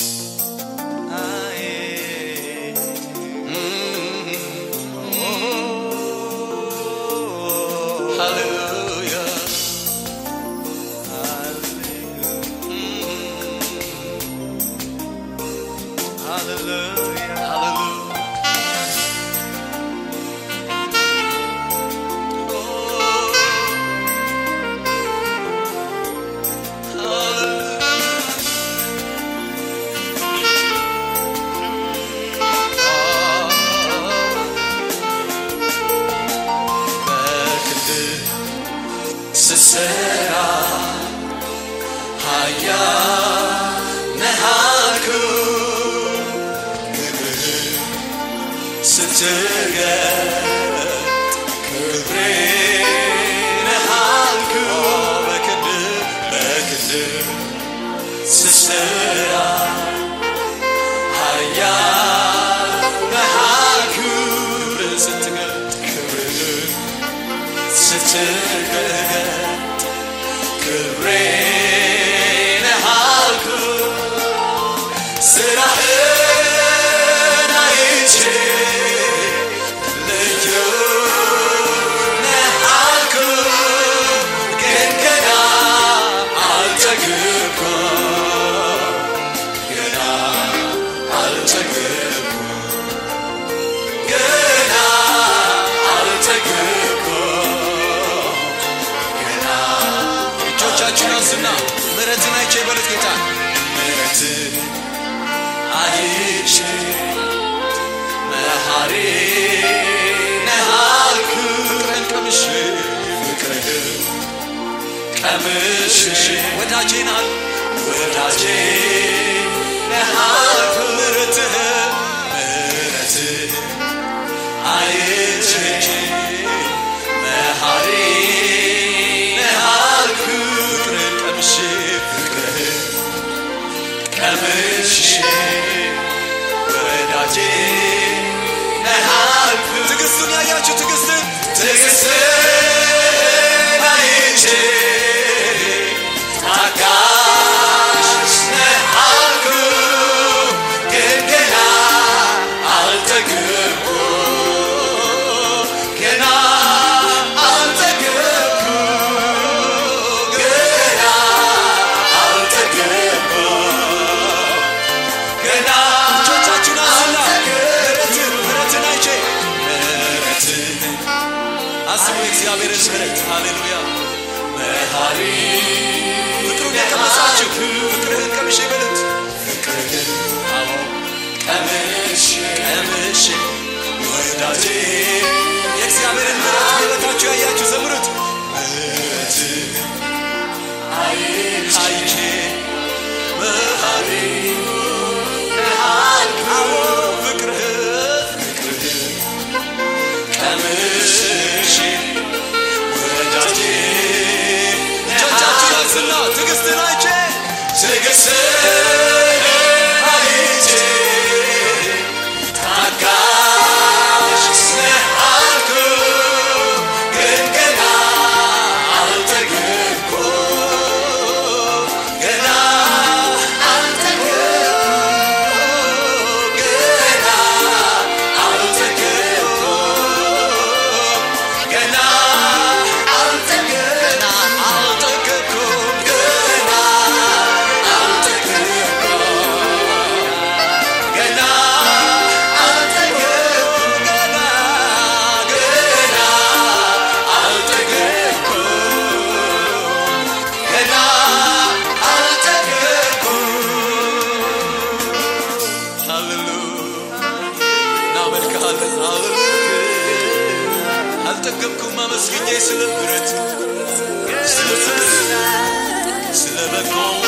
Música será Haya nehaku Nibir Sıtıget Kıbrı nehalku Bekedir, bekedir Sıtıra Haya nehaku Sıtıget Kıbrı Sıtıget ከምሽ ወዳጄናል ወዳጄ ለሃልኩ ምሕረትህ ምሕረትህ አይቼ መሐሪ ለሃልኩ ፍቅርን ቀምሼ ፍቅርህ ቀምሼ ወዳጄ ለሃልኩ ትዕግስቱን ያያችሁ ትዕግስትን ትዕግስትን ፍቅሩን ያቀመሳችሁ ፍቅርህን ቀምሼ በሉት ፍቅርህን ቀምሼ ቀምሼ ወዳጄ ያያችሁ ዘምሩት Özgün geçilim üretim Şilebek Şilebek olma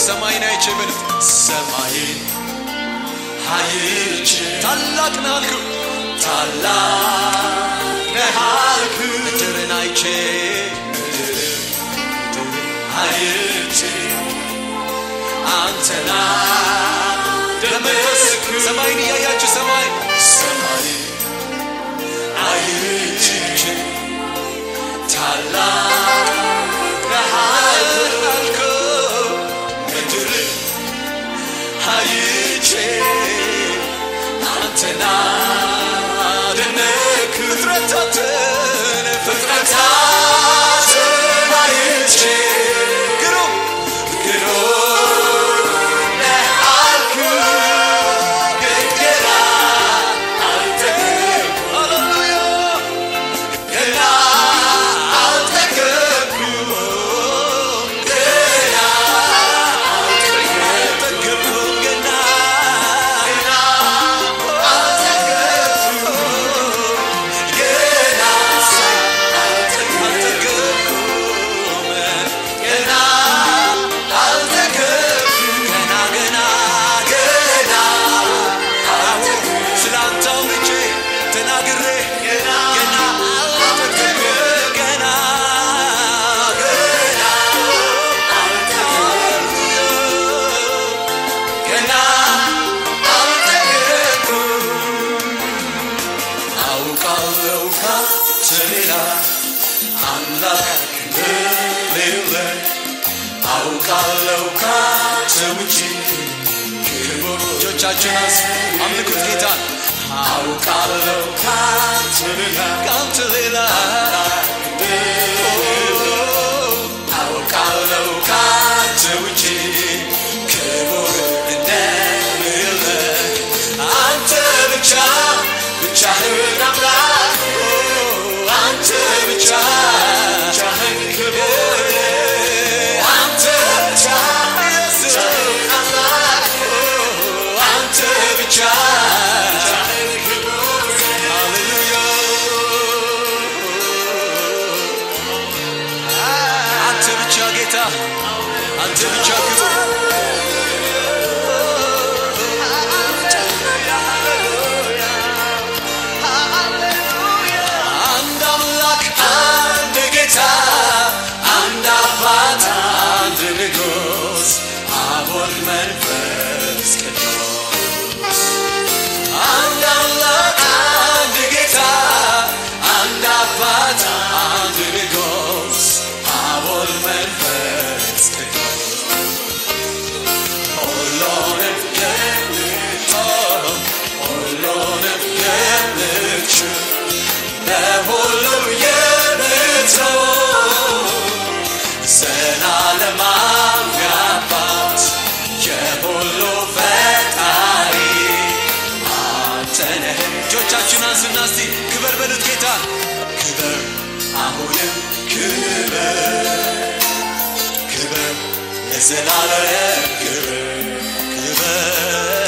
ሰማይን አይቼ በልት ሰማይን አይቼ ታላቅ ነህ አልኩ ታላቅ ነህ አልኩ ምድርን አይቼ አይቼ አንተና ደመስክ ሰማይን እያያችሁ ሰማይ ሰማይ አይቼ ታላቅ touch. አውቃለውና ስለሌላ አምላክ እንደሌለ አውቃለው ካንተ ውጪ ክቡር እጆቻችን አምልኩት ጌታ አውቃለው ካንተ ሌላ ካንተ ሌላ Jimmy Chuck. هستی کبر بلود کتان کبر عمولم کبر كبر نزل على كبر كبر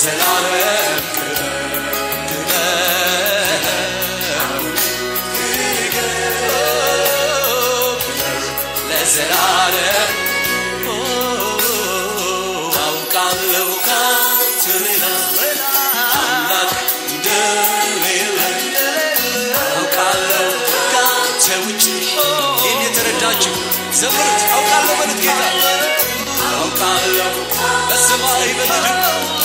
ለዘላለም ለዘላለም አውቃለሁ ካንተ ጌታ አውቃለሁ በሰማይ በምድር